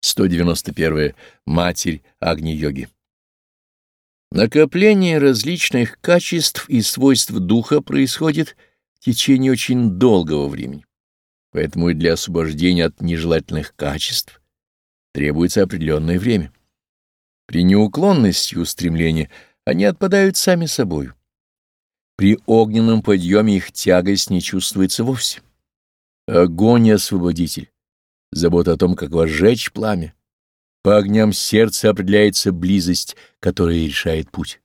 191. Матерь Агни-йоги. Накопление различных качеств и свойств духа происходит в течение очень долгого времени. Поэтому и для освобождения от нежелательных качеств требуется определенное время. При неуклонности устремления они отпадают сами собою. При огненном подъеме их тягость не чувствуется вовсе. Огонь — освободитель забота о том, как возжечь пламя. По огням сердца определяется близость, которая решает путь.